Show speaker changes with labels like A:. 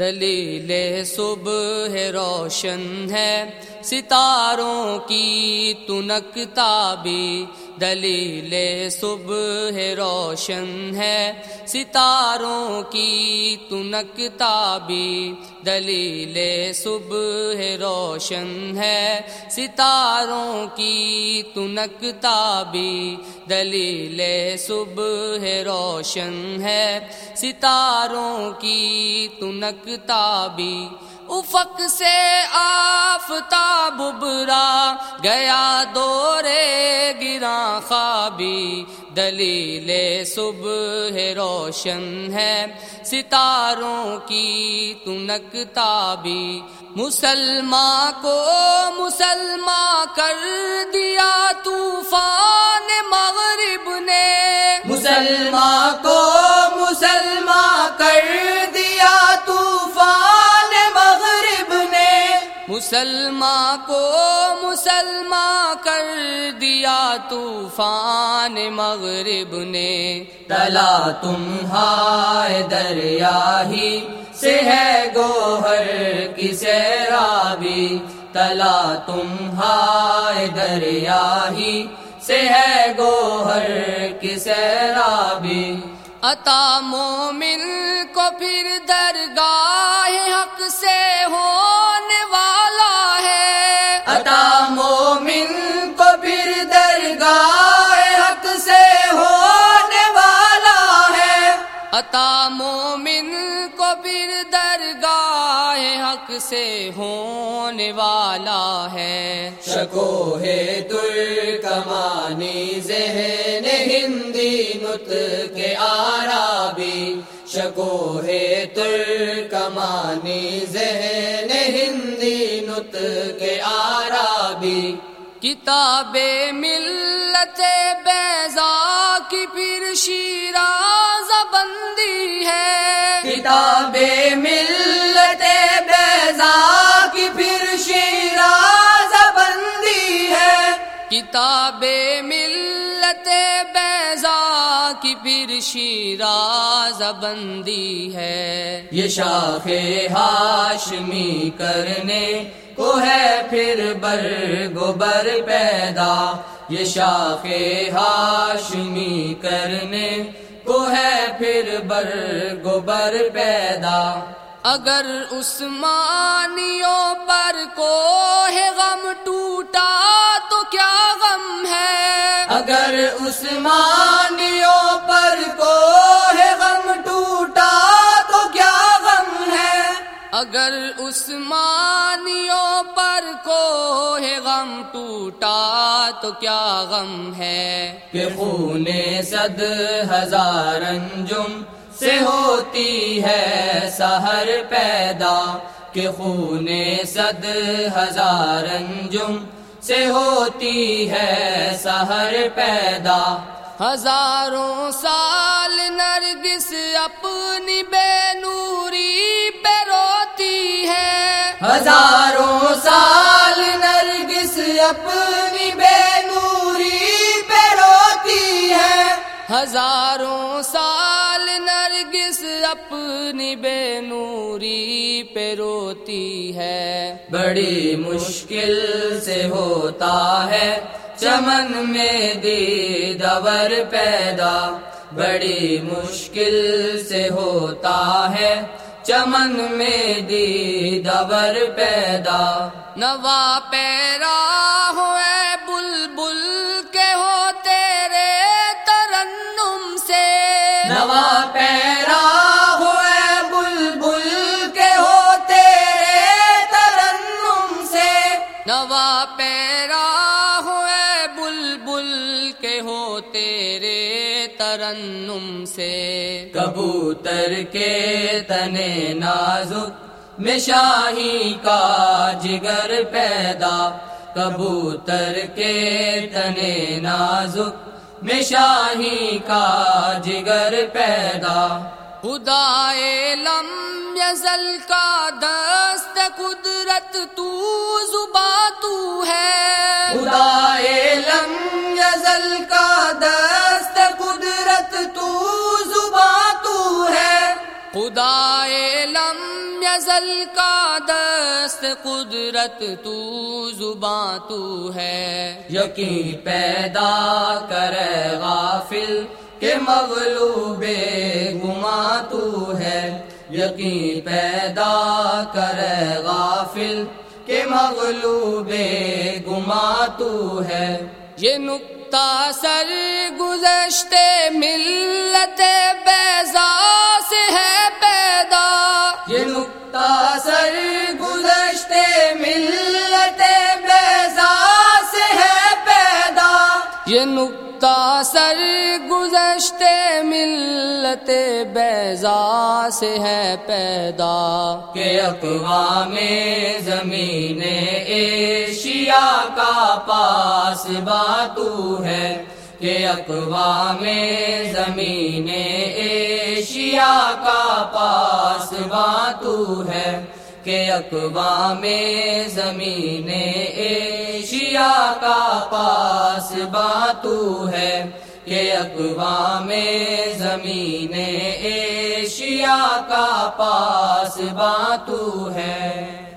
A: دلیل صبح روشن ہے ستاروں کی تنک تابی دلیل صبح روشن ہے، ستاروں کی تنک تابی۔ دلیل صبح روشن ہے، ستاروں کی تنک تابی۔ دلیل صبح روشن ہے، ستاروں کی تنک تابی۔ افق سے آفتاب برا گیا دورے گرا خوابی۔ دلیل صبح روشن ہے، ستاروں کی تنک تابی۔ مسلمان کو مسلمان کر دیا، طوفان مغرب نے۔
B: مسلمان کو مسلمان
A: کو مسلمان کر دیا طوفان مغرب نے۔
B: تلا تمہارے دریا ہی سے ہے گوہر کی سیرابی۔ تلا تمہارے دریا ہی سے ہے گوہر کی سیرابی۔
A: عطا مومن کو پھر درگاہ حق
B: حق سے ہونے والا ہے۔ شکو ہے تر کمانی ذہن ہندی نت کے آرابی۔ شکو ہے تر کمانی ذہن ہندی نت کے آرابی۔
A: کتاب ملت بیزا کی پھر شیراز بندی ہے۔
B: کتاب کی پھر شیراز بندی ہے۔ یہ شاخ ہاشمی کرنے کو ہے پھر بر گوبر پیدا۔ یہ شاخ ہاشمی کرنے کو ہے پھر بر گوبر پیدا۔
A: اگر عثمانیوں پر کو ہے غم ٹوٹا تو کیا غم ہے؟
B: اگر عثمانیوں
A: اگر عثمانیوں پر کو ہے غم ٹوٹا تو کیا غم ہے
B: کہ خون صد ہزار انجم سے ہوتی ہے سہر پیدا کہ خون صد ہزار انجم سے ہوتی ہے سہر پیدا
A: ہزاروں سال نرگس اپنی بے نوری
B: ہزاروں سال نرگس اپنی بے نوری پہ روتی ہے۔
A: ہزاروں سال نرگس اپنی بے نوری پہ روتی ہے۔
B: بڑی مشکل سے ہوتا ہے چمن میں دی دور پیدا۔ بڑی مشکل سے ہوتا ہے چمن میں دی دور پیدا
A: نوا پیرا ہوئے بل بل کے ہو تیرے ترنم سے
B: نوا پیرا ہوئے بل بل کے ہو تیرے ترنم سے
A: نوا پیرا ہوئے بل بل کے ہو تیرے ترنم سے
B: کبوتر کے تنے نازک میں شاہی کا جگر پیدا، کبوتر کے تنے نازک، میں شاہی کا جگر پیدا۔
A: خدا لم یزل کا دست قدرت، تو زبا تو ہے۔
B: خدا لم یزل کا قدرت
A: کا دست قدرت تو زباں تو ہے۔
B: یقین پیدا کرے غافل کہ مغلوب گما تو ہے۔ یقین پیدا کرے غافل کہ مغلوب گما تو ہے۔
A: یہ نقطہ سر گزشتے ملت یہ نقطہ سر گزشتے ملت بیزا سے ہے پیدا
B: کہ اقوام زمین ایشیا کا پاس باتو ہے کہ اقوام زمین ایشیا کا پاس باتو ہے کہ اقوام زمین ایشیا کا پاس باتو ہے کہ اقوام زمین ایشیا کا پاس باتو ہے۔